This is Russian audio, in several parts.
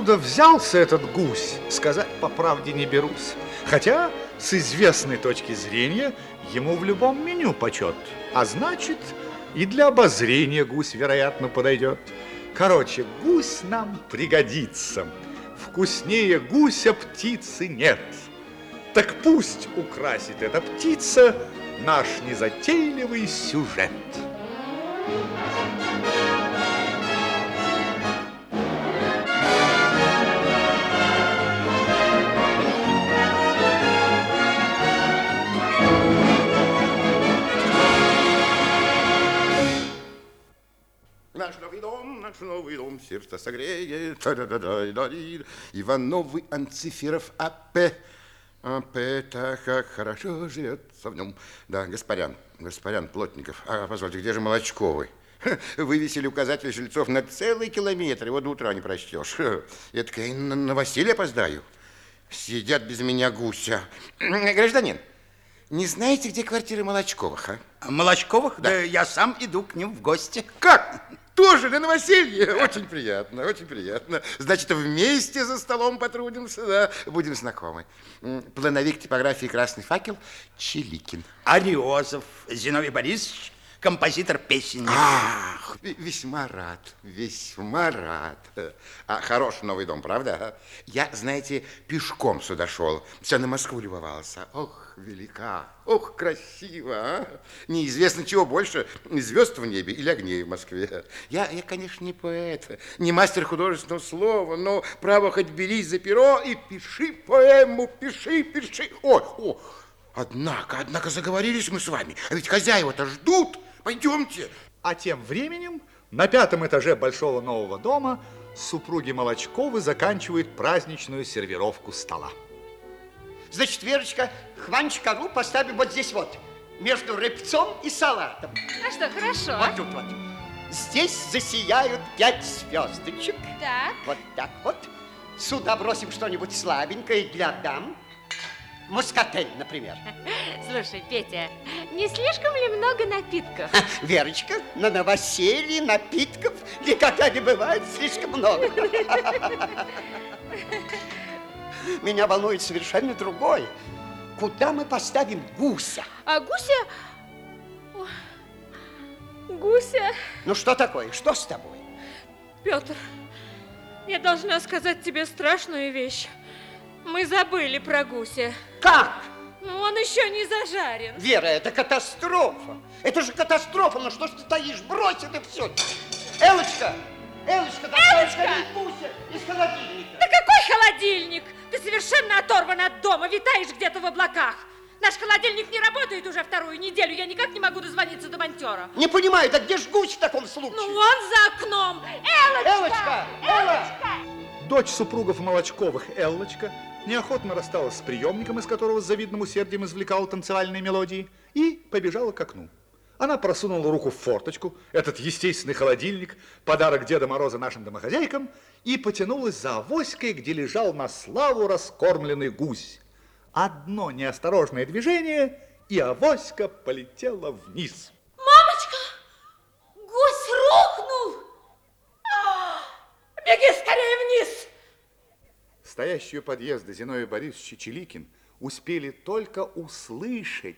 Откуда взялся этот гусь, сказать по правде не берусь. Хотя, с известной точки зрения, ему в любом меню почет. А значит, и для обозрения гусь, вероятно, подойдет. Короче, гусь нам пригодится. Вкуснее гуся птицы нет. Так пусть украсит эта птица наш незатейливый сюжет. Наш дом, наш новый дом, сердце согреет. Ивановы Анциферов АП. АП, так как хорошо живется в нем. Да, господин, господин Плотников. А, позвольте, где же Молочковый? Вывесили указатель жильцов на целый километр, его до утра не прочтешь. Я на, на Василия опоздаю. Сидят без меня гуся. Гражданин, не знаете, где квартира Молочковых, а? Молочковых? Да. я сам иду к ним в гости. Как? Тоже на новоселье? Очень приятно, очень приятно. Значит, вместе за столом потрудимся, да, будем знакомы. Плановик типографии «Красный факел» Чиликин. Ариозов Зиновий Борисович, композитор-песенник. Ах, ве- весьма рад, весьма рад. А хороший новый дом, правда? Я, знаете, пешком сюда шел, все на Москву любовался. Ох, велика, ох, красиво, а? Неизвестно, чего больше, звезд в небе или огней в Москве. Я, я, конечно, не поэт, не мастер художественного слова, но право хоть берись за перо и пиши поэму, пиши, пиши. Ой, о, однако, однако заговорились мы с вами, а ведь хозяева-то ждут. Пойдемте. А тем временем на пятом этаже большого нового дома супруги Молочковы заканчивают праздничную сервировку стола. Значит, Верочка, хванчикару поставим вот здесь вот, между рыбцом и салатом. А что, хорошо? Вот тут вот. Здесь засияют пять звездочек. Так. Вот так вот. Сюда бросим что-нибудь слабенькое для дам. Мускатель, например. Слушай, Петя, не слишком ли много напитков? Верочка, на новоселье напитков никогда не бывает слишком много. Меня волнует совершенно другой. Куда мы поставим гуся? А гуся... Гуся... Ну что такое? Что с тобой? Петр, я должна сказать тебе страшную вещь. Мы забыли про гуся. Как? Ну, Он еще не зажарен. Вера, это катастрофа. Это же катастрофа. Ну что ж ты стоишь? Брось это все. Элочка! Элочка, доставай Элочка! гуся из холодильника. Да какой холодильник? Ты совершенно оторван от дома, витаешь где-то в облаках. Наш холодильник не работает уже вторую неделю. Я никак не могу дозвониться до монтера. Не понимаю, да где ж гусь в таком случае? Ну, он за окном. Элочка! Элочка! Элла! Дочь супругов Молочковых, Эллочка, неохотно рассталась с приемником, из которого с завидным усердием извлекала танцевальные мелодии, и побежала к окну. Она просунула руку в форточку, этот естественный холодильник, подарок Деда Мороза нашим домохозяйкам, и потянулась за авоськой, где лежал на славу раскормленный гусь. Одно неосторожное движение, и авоська полетела вниз. Мамочка! Гусь рухнул! А, Беги скорее вниз! Стоящие у подъезда Зиновий Борисович и Чиликин успели только услышать.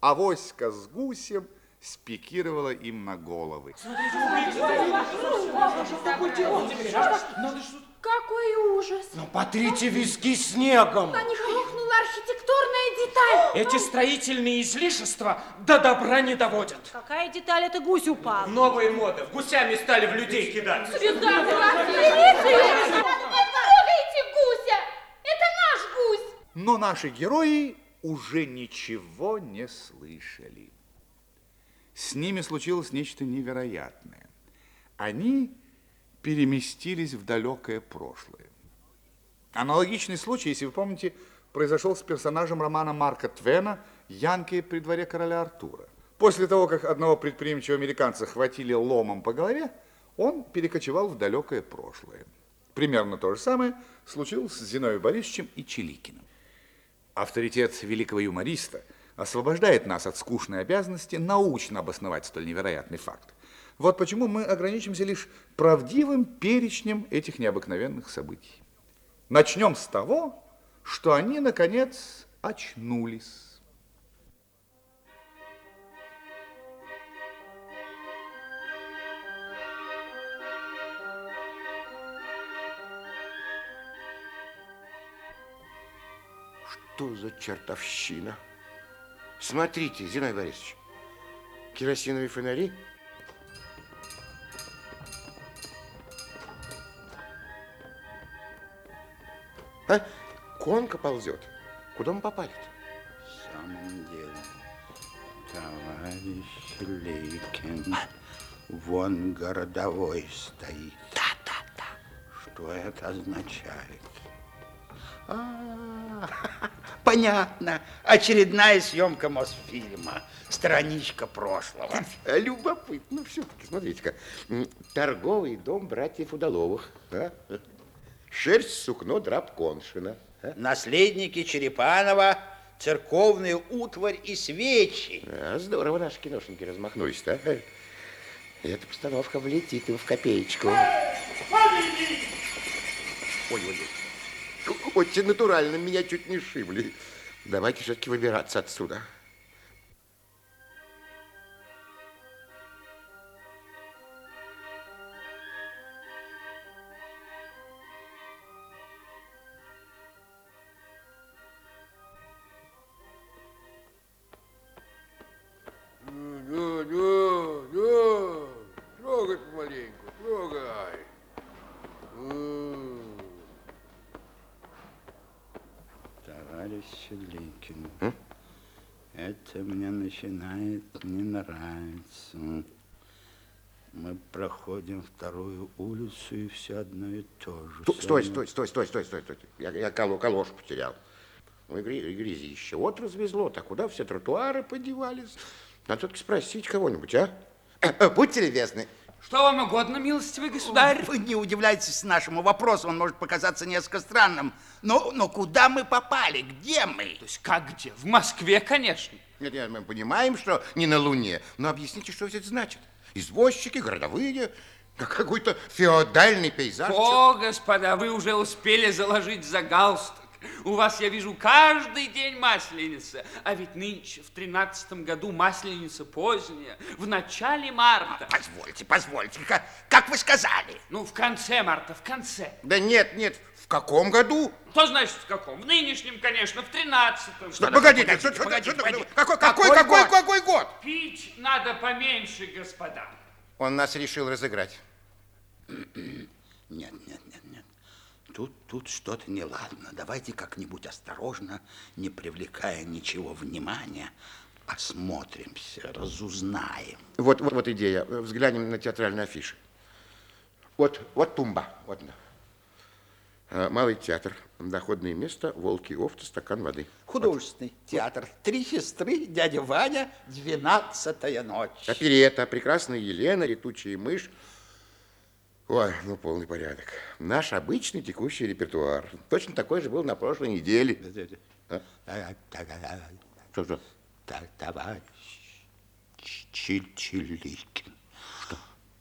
Авоська с гусем спикировала им на головы. Какой ужас! Ну, потрите виски снегом. На них рухнула архитектурная деталь. Эти строительные излишества до добра не доводят. Какая деталь? Это гусь упал. Новые моды. В гусями стали в людей кидать. Сюда, милицию! Не трогайте гуся! Это наш гусь! Но наши герои уже ничего не слышали. С ними случилось нечто невероятное. Они переместились в далекое прошлое. Аналогичный случай, если вы помните, произошел с персонажем романа Марка Твена «Янки при дворе короля Артура». После того, как одного предприимчивого американца хватили ломом по голове, он перекочевал в далекое прошлое. Примерно то же самое случилось с Зиновием Борисовичем и Чиликиным. Авторитет великого юмориста освобождает нас от скучной обязанности научно обосновать столь невероятный факт. Вот почему мы ограничимся лишь правдивым перечнем этих необыкновенных событий. Начнем с того, что они, наконец, очнулись. Что за чертовщина? Смотрите, Зиной Борисович, керосиновые фонари. А? Конка ползет. Куда мы попали-то? В самом деле, товарищ Лейкин, вон городовой стоит. Да-да-да. Что это означает? А, понятно. Очередная съемка Мосфильма. Страничка прошлого. А, Любопытно все-таки. Смотрите-ка. Торговый дом братьев Удаловых. а? Шерсть, сукно, драп Коншина. а? Наследники Черепанова, церковные утварь и свечи. А, здорово наши киношники размахнулись-то. а? И эта постановка влетит им в копеечку. Ой, ой, ой. Очень натурально, меня чуть не шибли. Давайте все-таки выбираться отсюда. Лейкин, это мне начинает не нравиться. Мы проходим вторую улицу, и все одно и то же. Стой, стой, стой, стой, стой, стой, стой. Я, я калошу потерял. Гри- грязище. Вот развезло. Так куда все тротуары подевались? Надо все-таки спросить кого-нибудь, а? Э, э, Будьте любезны. Что вам угодно, милостивый государь? Вы не удивляйтесь нашему вопросу, он может показаться несколько странным. Но, но куда мы попали? Где мы? То есть как где? В Москве, конечно. Нет, нет, мы понимаем, что не на Луне, но объясните, что все это значит. Извозчики, городовые, как какой-то феодальный пейзаж. О, господа, вы уже успели заложить за галстук. У вас, я вижу, каждый день масленица. А ведь нынче, в тринадцатом году, масленица поздняя, в начале марта. Позвольте, позвольте, как, как вы сказали? Ну, в конце марта, в конце. Да нет, нет, в каком году? Что значит в каком? В нынешнем, конечно, в тринадцатом. Да, погодите, погодите, что- что- погодите, что- погодите. какой, какой, Какой год? какой год? Пить надо поменьше, господа. Он нас решил разыграть. Нет, нет. Тут, тут что-то неладно. Давайте как-нибудь осторожно, не привлекая ничего внимания, осмотримся, разузнаем. Вот, вот, вот идея. Взглянем на театральные афиши. Вот, вот тумба. Вот она. А, Малый театр. Доходное место. Волки и овцы. Стакан воды. Художественный театр. Три сестры, дядя Ваня, двенадцатая ночь. Оперета. Прекрасная Елена. Летучая мышь. Ой, ну полный порядок. Наш обычный текущий репертуар. Точно такой же был на прошлой неделе. А? Что, что? Так, товарищ Ч- Чил- Чиликин,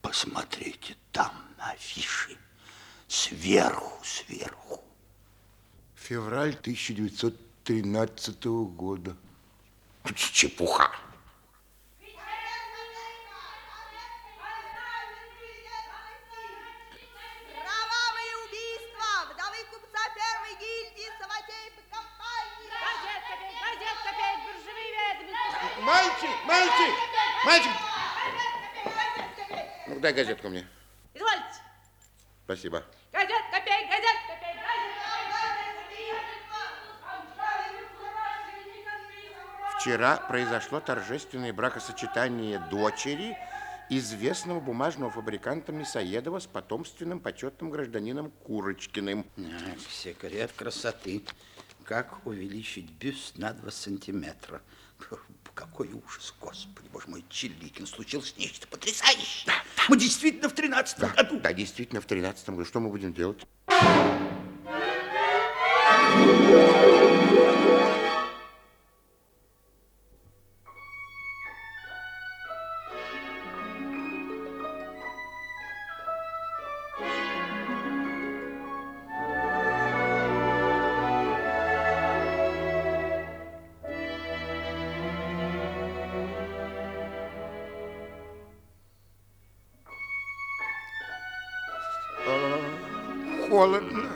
посмотрите там на афише, сверху, сверху. Февраль 1913 года. Чепуха. Мальчик, мальчик, мальчик. Ну, дай газетку мне. Извольте, Спасибо. газетка петь, газетка петь, Вчера произошло торжественное бракосочетание дочери известного бумажного фабриканта Мясоедова с потомственным почетным гражданином Курочкиным. Секрет красоты. Как увеличить бюст на 2 сантиметра. Какой ужас, господи, боже мой, Чиликин, случилось нечто потрясающее. Мы действительно в тринадцатом году. Да, действительно, в 13 году. Что мы будем делать? Холодно.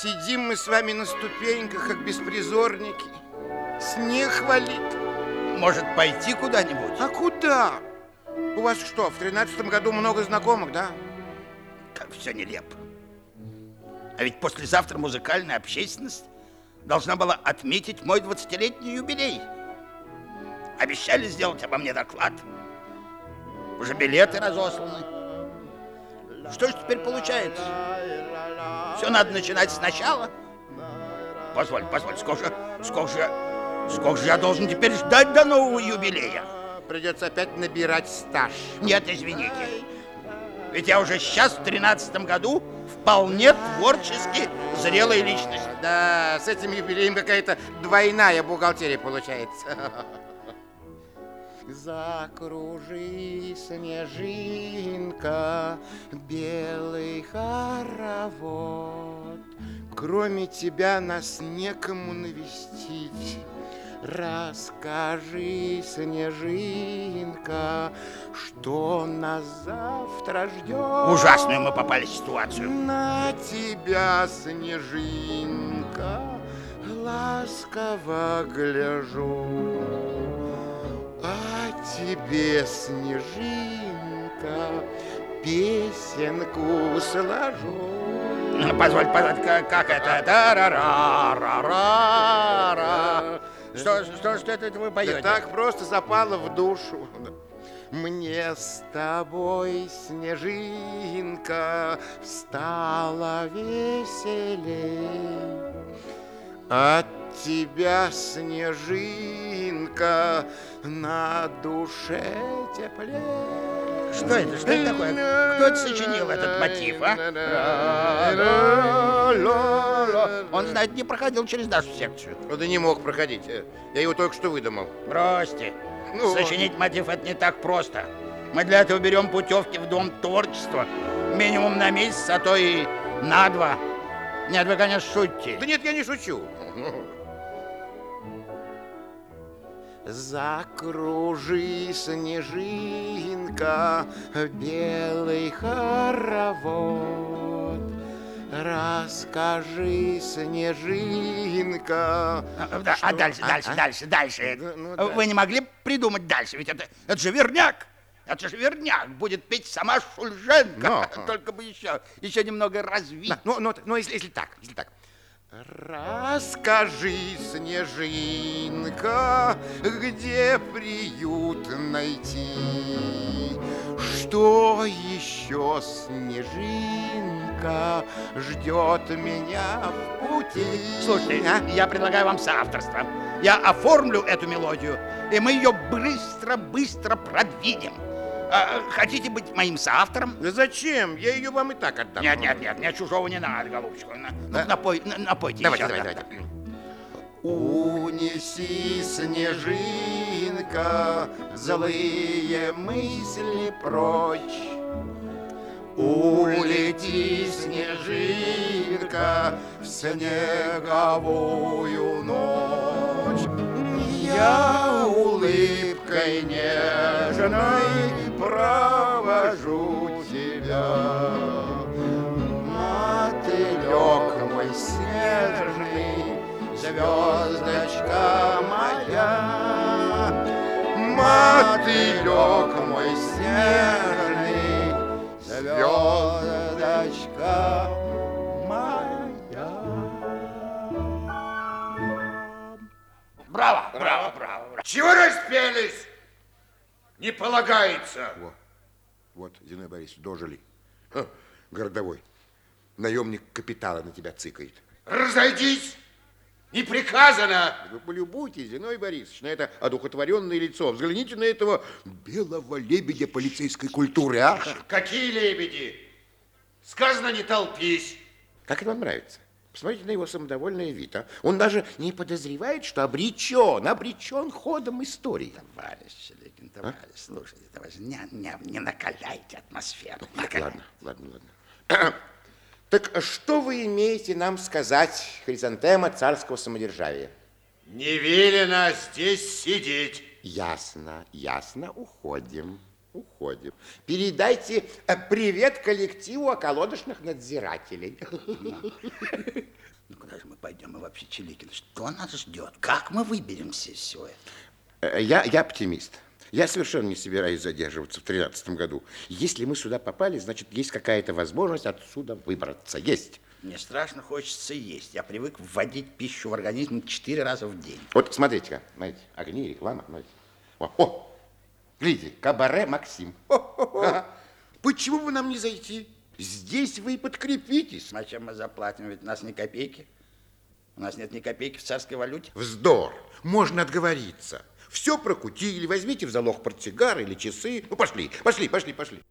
Сидим мы с вами на ступеньках, как беспризорники. Снег валит. Может, пойти куда-нибудь? А куда? У вас что, в тринадцатом году много знакомых, да? Как все нелепо. А ведь послезавтра музыкальная общественность должна была отметить мой 20-летний юбилей. Обещали сделать обо мне доклад. Уже билеты разосланы. Что же теперь получается? Все надо начинать сначала. Позволь, позволь, сколько же, сколько же, сколько же я должен теперь ждать до нового юбилея? Придется опять набирать стаж. Нет, извините. Ведь я уже сейчас, в тринадцатом году, вполне творчески зрелая личность. Да, с этим юбилеем какая-то двойная бухгалтерия получается. Закружи, снежинка, белый хоровод. Кроме тебя нас некому навестить. Расскажи, снежинка, что нас завтра ждет. Ужасную мы попали ситуацию. На тебя, снежинка, ласково гляжу, тебе, снежинка, песенку сложу. Позволь, позволь, как, как это? Та-ра-ра-ра-ра-ра. Что, что, что это вы поете? Да так просто запало в душу. Мне с тобой, снежинка, стало веселей. От тебя, снежинка, на душе теплее. Что это? Что это такое? Кто это сочинил этот мотив, а? Он, знает, не проходил через нашу секцию. Да не мог проходить. Я его только что выдумал. Бросьте. Ну, Сочинить мотив это не так просто. Мы для этого берем путевки в Дом творчества. Минимум на месяц, а то и на два. Нет, вы, конечно, шутите. Да нет, я не шучу. Закружи, снежинка, белый хоровод. Расскажи, снежинка. А, да, а дальше, а, дальше, а? дальше, дальше. Ну, ну, Вы да. не могли придумать дальше? Ведь это, это же верняк. Это же верняк. Будет петь сама Шульженко. Но. Только бы еще, еще немного развить. Да, ну, ну, ну, если, если так, если так. Расскажи, снежинка, где приют найти? Что еще, снежинка, ждет меня в пути? Слушайте, А? я предлагаю вам соавторство. Я оформлю эту мелодию, и мы ее быстро-быстро продвинем. А, хотите быть моим соавтором? Да зачем? Я ее вам и так отдам. Нет, нет, нет, мне чужого не надо, голубчик. На- ну, Да? напой, на- напойте Давайте, еще. давайте, давайте. Унеси, снежинка, злые мысли прочь. Улети, снежинка, в снеговую ночь. Улыбкой нежной провожу тебя. Мотылек мой снежный, звездочка моя. Мотылек мой снежный, звездочка моя. Браво, браво, браво. браво. Чего распелись? Не полагается. Во, вот, Зиной Борисович, дожили. Ха, городовой. Наемник капитала на тебя цикает. Разойдись. Не приказано. Вы полюбуйтесь, Зиной Борисович, на это одухотворенное лицо. Взгляните на этого белого лебедя полицейской культуры, а? Какие лебеди? Сказано, не толпись. Как это вам нравится? Посмотрите на его самодовольный вид, а? Он даже не подозревает, что обречен, обречен ходом истории. Товарищ Товарищ, слушайте, товарищ, не, не, не накаляйте атмосферу. накаляйте. Ладно, ладно, ладно. Так что вы имеете нам сказать, хризантема царского самодержавия? Не велено здесь сидеть. Ясно, ясно, уходим. Уходим. Передайте э, привет коллективу околодочных надзирателей. Ну, куда же мы пойдем? Мы вообще, Челикин, что нас ждет? Как мы выберемся из всего этого? Э, Я, я оптимист. Я совершенно не собираюсь задерживаться в 2013 году. Если мы сюда попали, значит, есть какая-то возможность отсюда выбраться. Есть. Мне страшно хочется есть. Я привык вводить пищу в организм четыре раза в день. Вот смотрите-ка, знаете, огни, реклама, знаете. О, о, глядите, кабаре Максим. Почему бы нам не зайти? Здесь вы и подкрепитесь. А чем мы заплатим? Ведь у нас ни копейки. У нас нет ни копейки в царской валюте. Вздор. Можно отговориться. Все прокутили, возьмите в залог портсигар или часы. Ну, пошли, пошли, пошли, пошли.